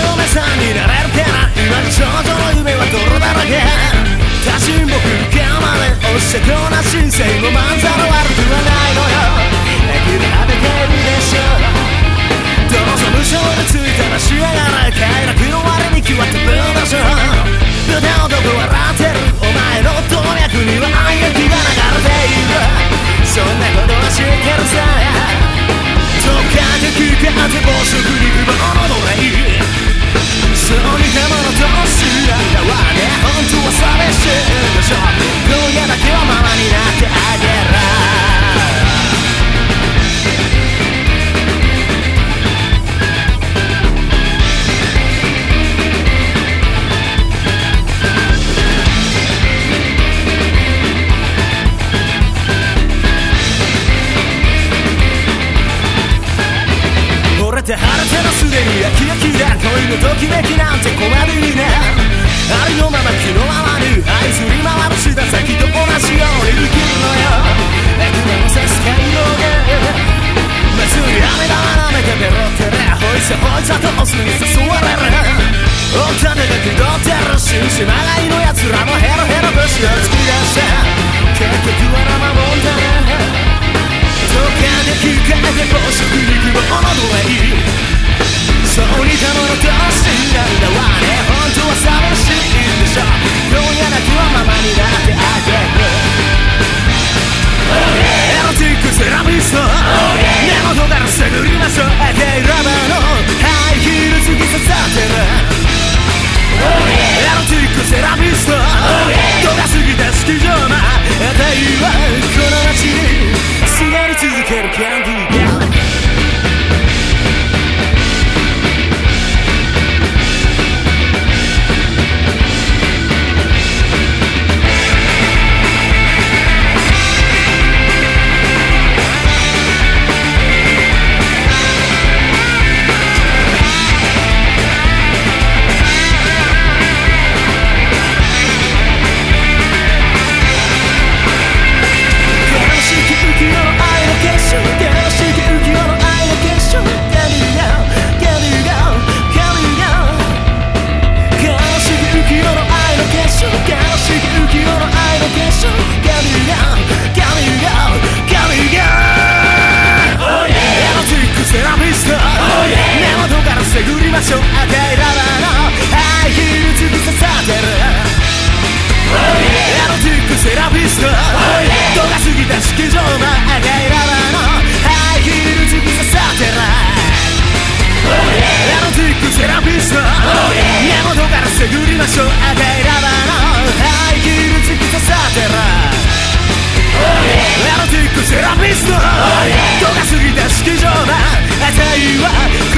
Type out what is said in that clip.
お嫁さんになれるかな今ちょうどの夢は泥だらけ多人僕我慢れおしゃこな人生もまんざら悪くはないのよ泣きで果ててるでしょどうぞ無償でついたらしやがら快楽の割に気は飛ぶでしょ無駄男笑ってるお前の動脈には愛が気が流れているそんなことは知ってるさどっかで聞かって暴食てあ晴れてすでに恋のときめきなんて困るね。ありのまま気のままに愛者とオスに誘われるお金だけどてらししまがい。の奴らもヘロヘロ星を突き出して結局は生もんだね溶けて機械で食職が探りましょう赤いラバーのハイヒール突き刺さってるエロティックセラピスト度が過ぎた式場の赤いラバーのハイヒール突き刺さってるエロティックセラピスト根元から探りましょう赤いラバーのハイヒール突き刺さってるエロティックセラピスト度が過ぎた式場のあたいは